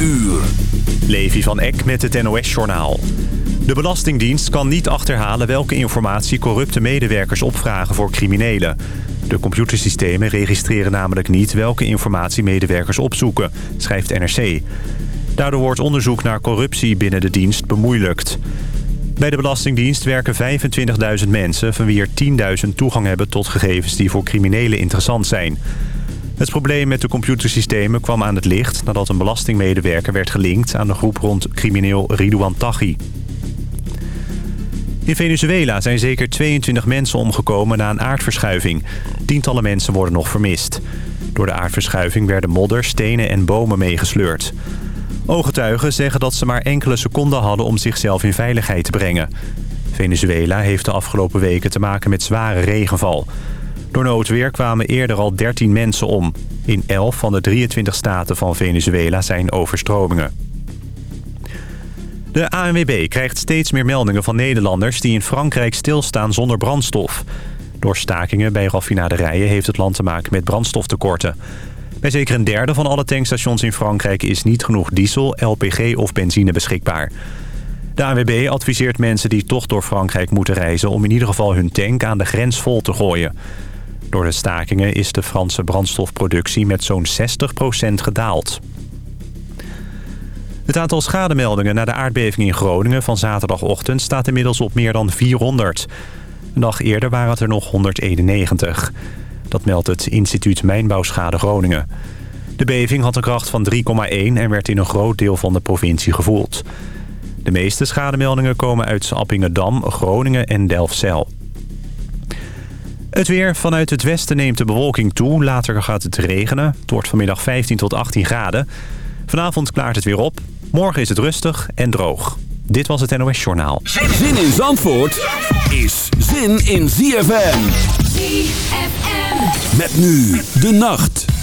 uur. Levi van Eck met het NOS-journaal. De Belastingdienst kan niet achterhalen welke informatie corrupte medewerkers opvragen voor criminelen. De computersystemen registreren namelijk niet welke informatie medewerkers opzoeken, schrijft NRC. Daardoor wordt onderzoek naar corruptie binnen de dienst bemoeilijkt. Bij de Belastingdienst werken 25.000 mensen... van wie er 10.000 toegang hebben tot gegevens die voor criminelen interessant zijn. Het probleem met de computersystemen kwam aan het licht... nadat een belastingmedewerker werd gelinkt aan de groep rond crimineel Ridouan Taghi. In Venezuela zijn zeker 22 mensen omgekomen na een aardverschuiving. Tientallen mensen worden nog vermist. Door de aardverschuiving werden modder, stenen en bomen meegesleurd. Ooggetuigen zeggen dat ze maar enkele seconden hadden om zichzelf in veiligheid te brengen. Venezuela heeft de afgelopen weken te maken met zware regenval. Door noodweer kwamen eerder al 13 mensen om. In 11 van de 23 staten van Venezuela zijn overstromingen. De ANWB krijgt steeds meer meldingen van Nederlanders... die in Frankrijk stilstaan zonder brandstof. Door stakingen bij raffinaderijen heeft het land te maken met brandstoftekorten. Bij zeker een derde van alle tankstations in Frankrijk is niet genoeg diesel, LPG of benzine beschikbaar. De ANWB adviseert mensen die toch door Frankrijk moeten reizen... om in ieder geval hun tank aan de grens vol te gooien. Door de stakingen is de Franse brandstofproductie met zo'n 60% gedaald. Het aantal schademeldingen na de aardbeving in Groningen van zaterdagochtend staat inmiddels op meer dan 400. Een dag eerder waren het er nog 191. Dat meldt het instituut Mijnbouwschade Groningen. De beving had een kracht van 3,1 en werd in een groot deel van de provincie gevoeld. De meeste schademeldingen komen uit Appingedam, Groningen en Delfzijl. Het weer. Vanuit het westen neemt de bewolking toe. Later gaat het regenen. Het wordt vanmiddag 15 tot 18 graden. Vanavond klaart het weer op. Morgen is het rustig en droog. Dit was het NOS Journaal. Zin in Zandvoort is zin in ZFM. ZFM. Met nu de nacht.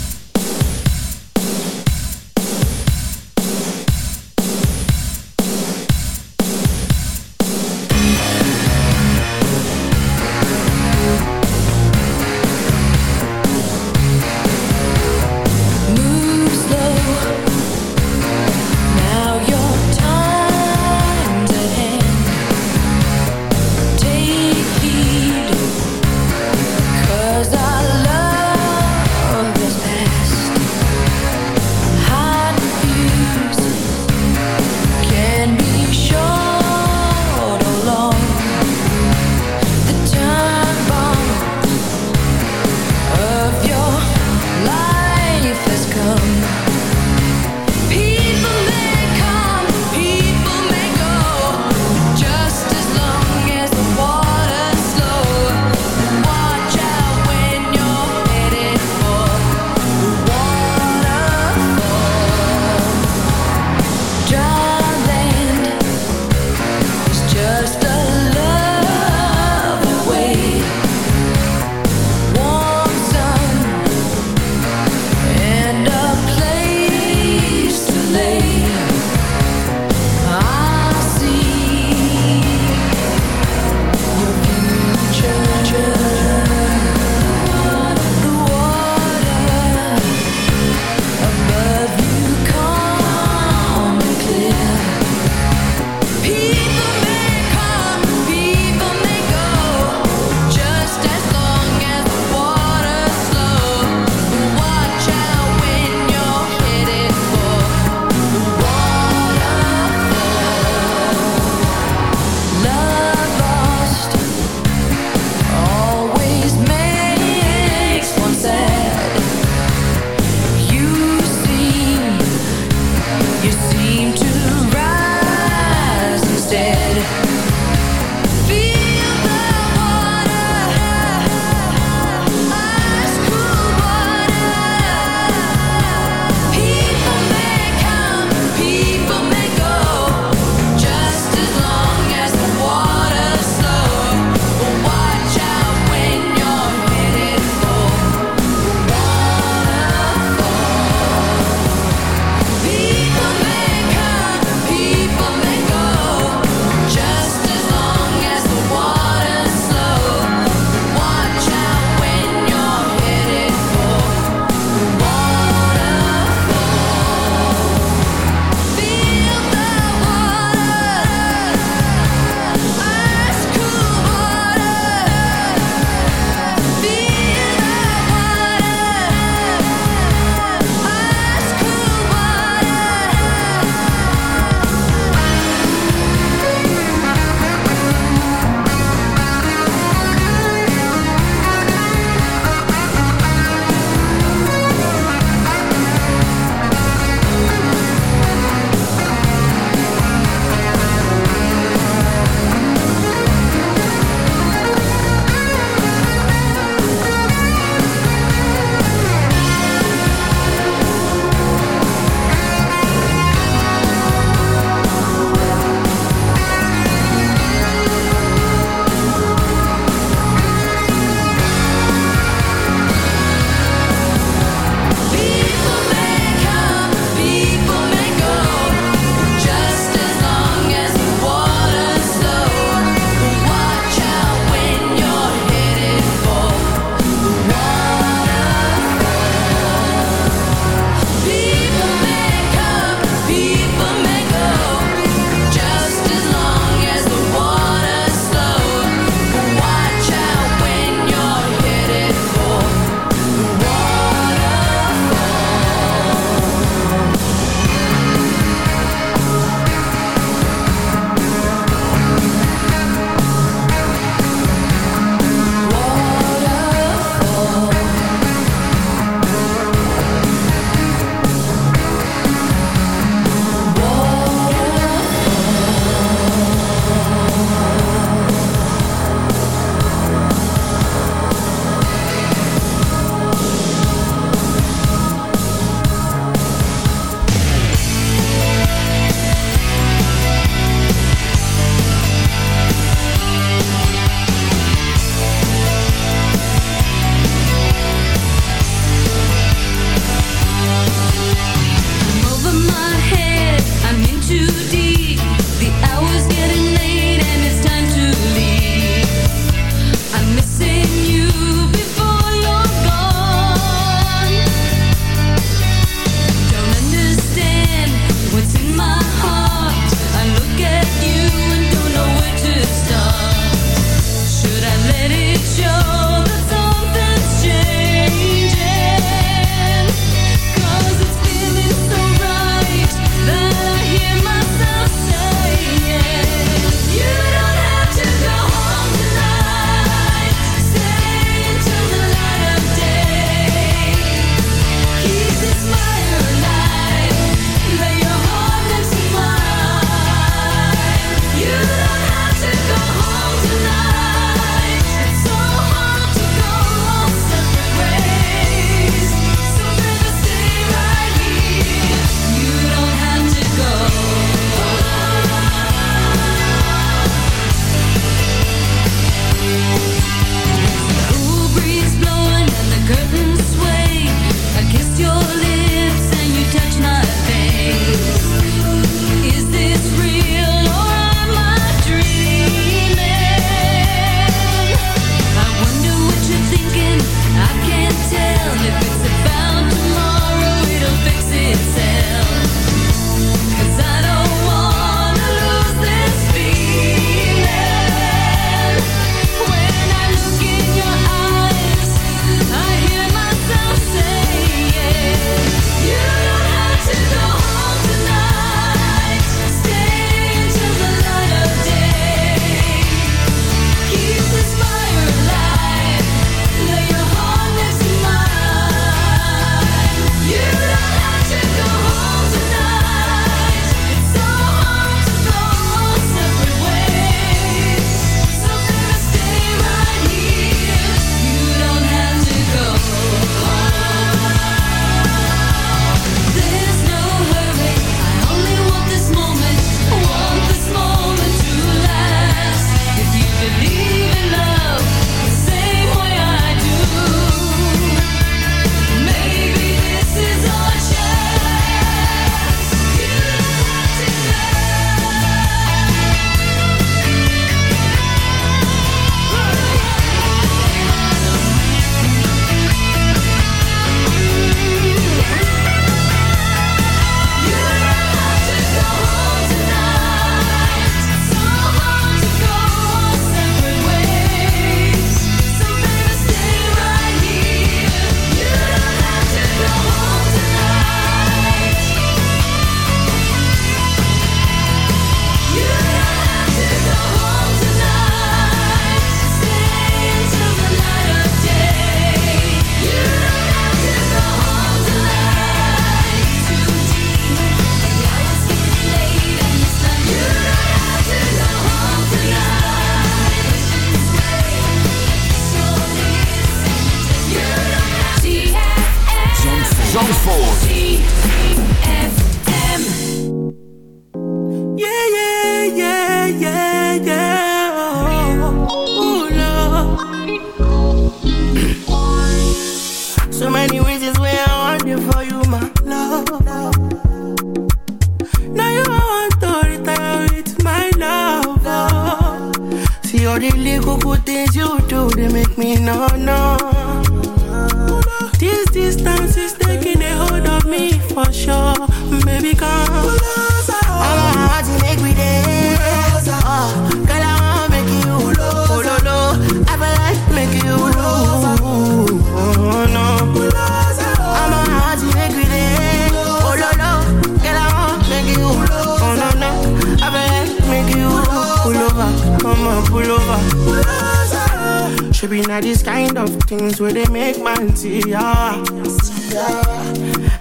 Should be not these kind of things where they make man see ya.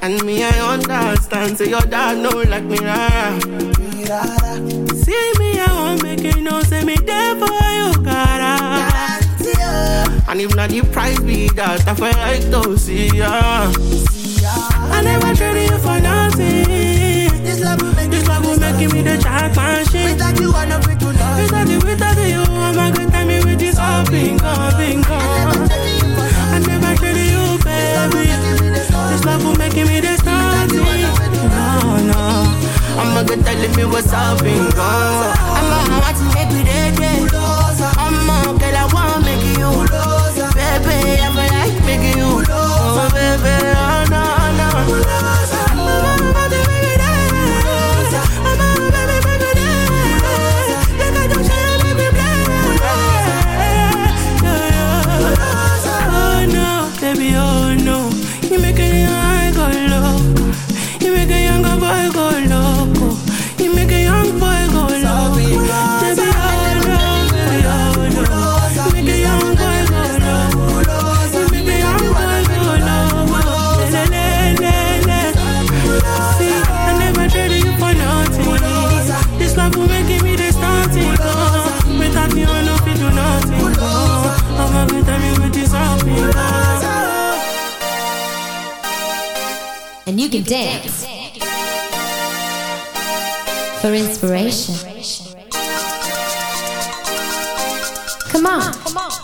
And me, I understand. Say your dad know like me, rara. See me, I won't make it no. Say me there for you, gotta. And if not the price be that, I feel like to see ya. I never traded you for nothing. This love will make, this love will make me the jackpot shit. Without you, I'm not free to love. Without you, without you, I'm a good time with this all bingo, bingo. I never traded you, baby. This love will make me the starting. No, no. I'm a good telling me what's up, bingo. I'm a heart to make me dead, I'm a girl, I wanna make you. Baby, I feel like making you. Oh, baby, oh, no, no. And you can dance for inspiration. Come on. And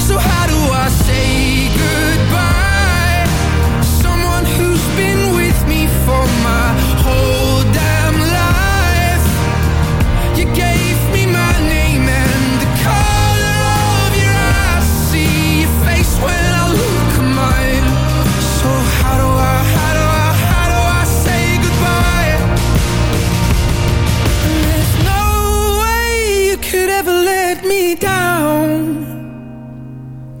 So how do I say goodbye?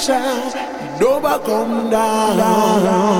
sound. Nova come down.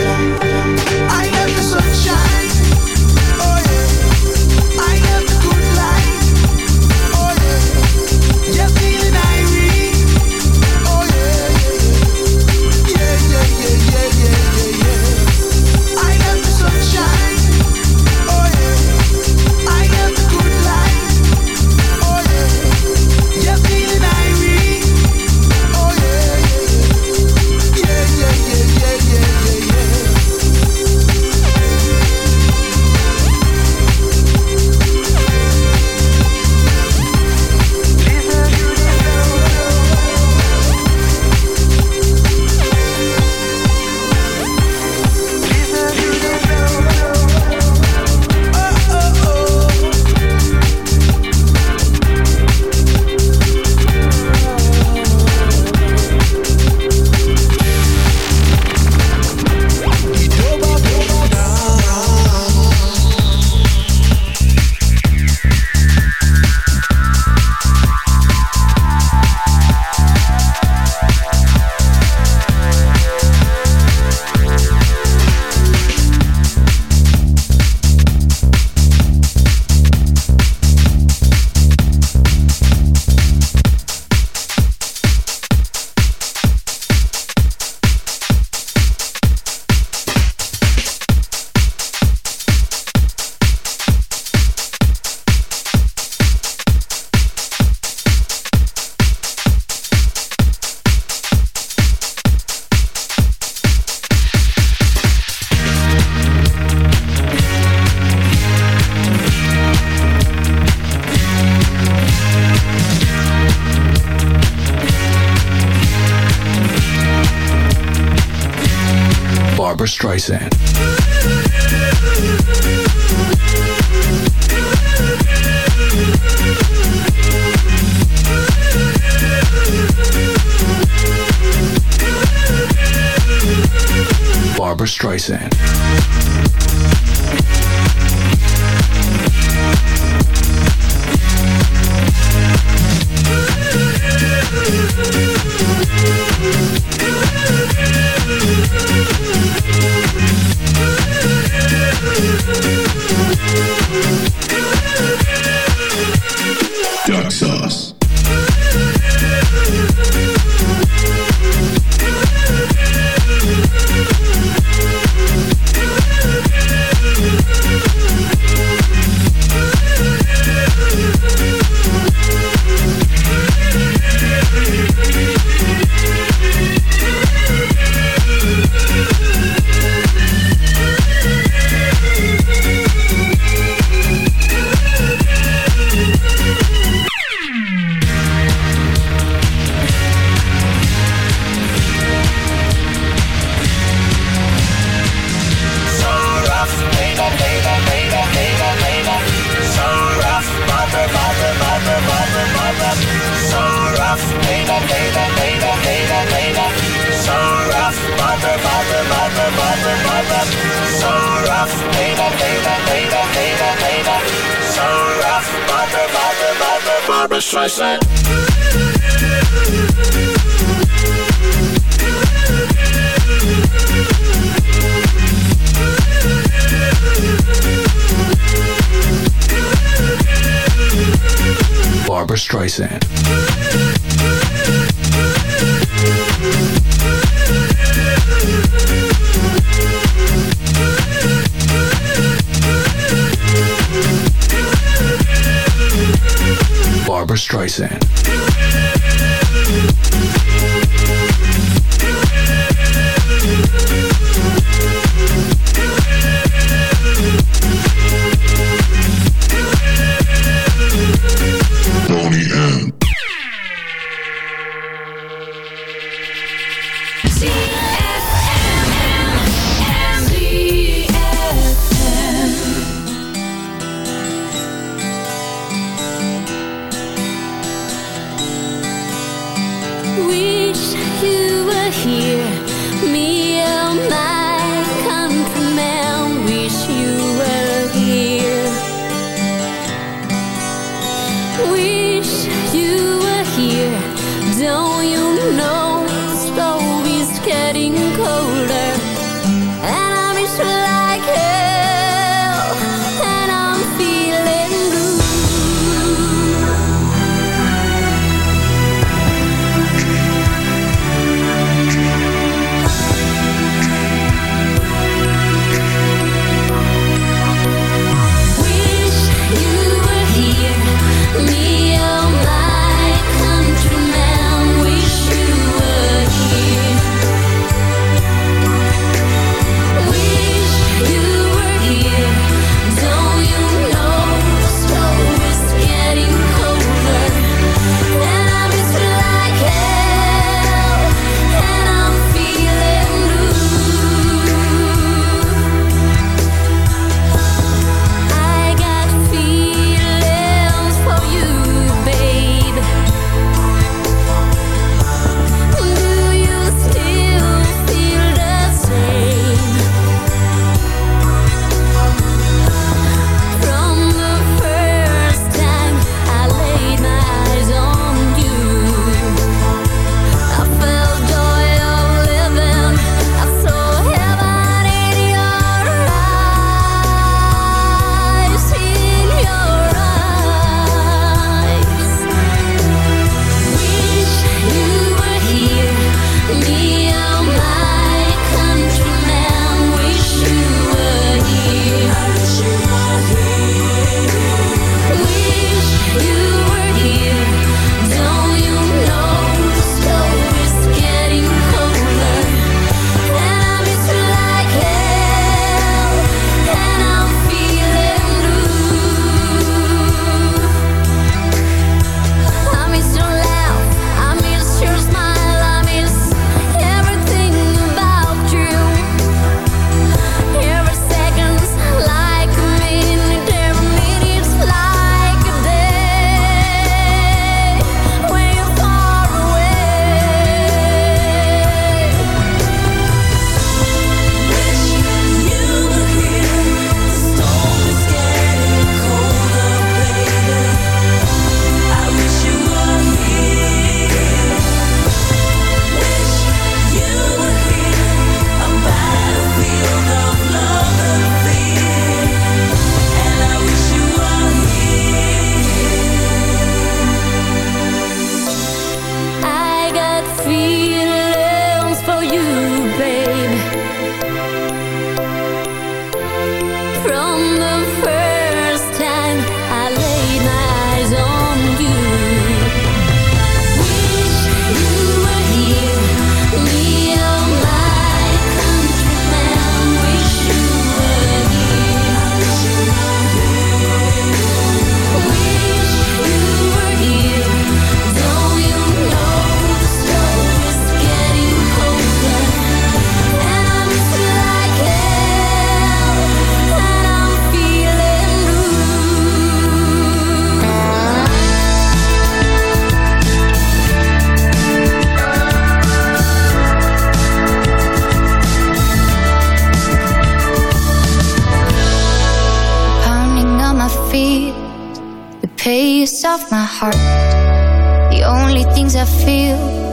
say.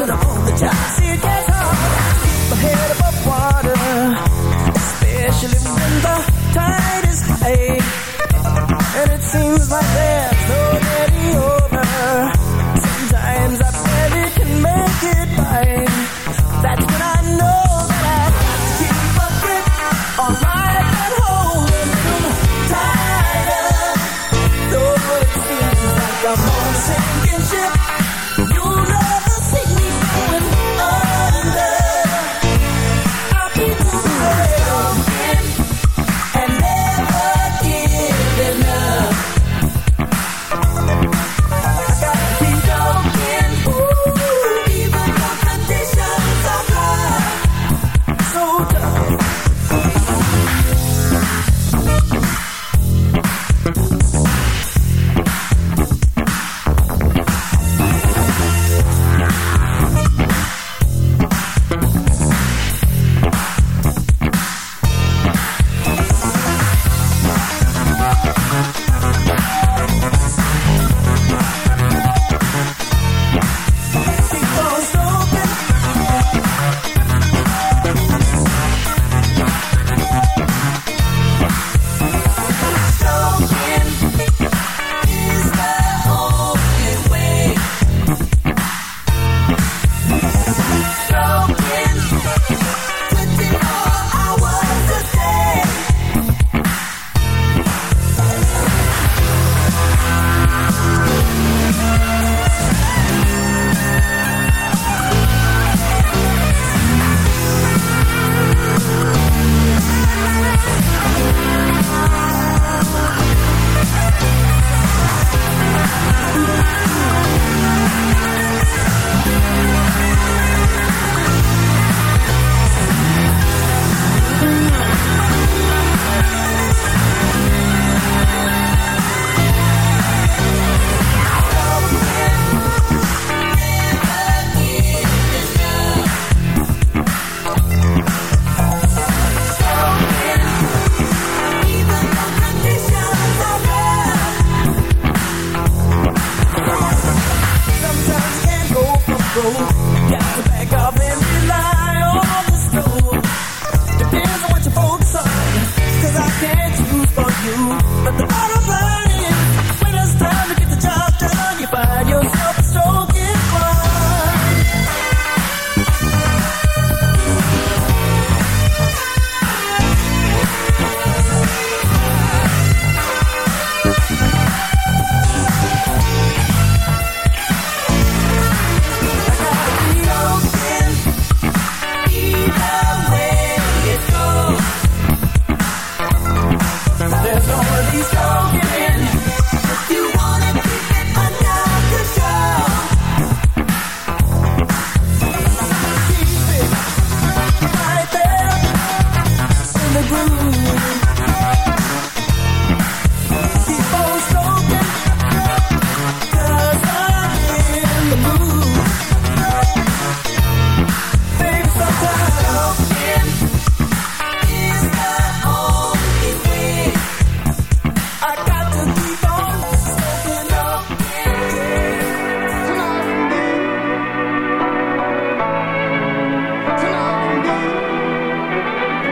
but I'm the job. See, it gets hard. Keep my head above water, especially when the tide is high. And it seems like there's no over. Sometimes I barely can make it by. That's when I know that I got to keep up grip, All right, I can hold it through tighter. Though it seems like I'm on the same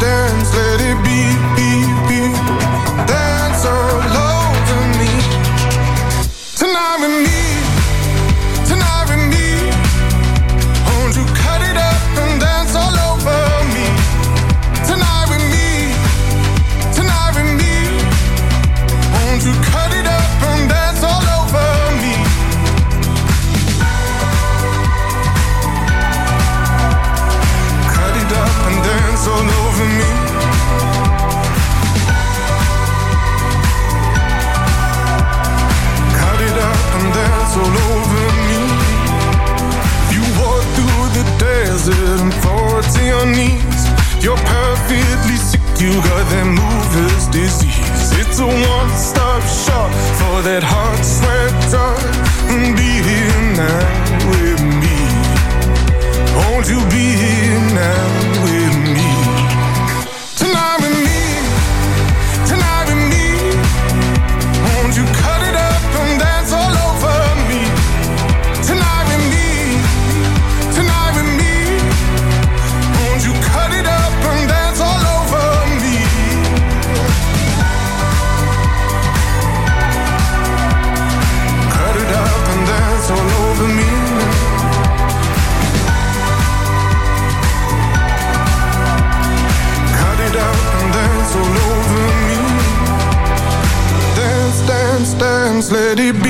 stern You got that mover's disease. It's a one stop shop for that heart sweat drop. Be here now with me. Won't you be here now with me? let it be.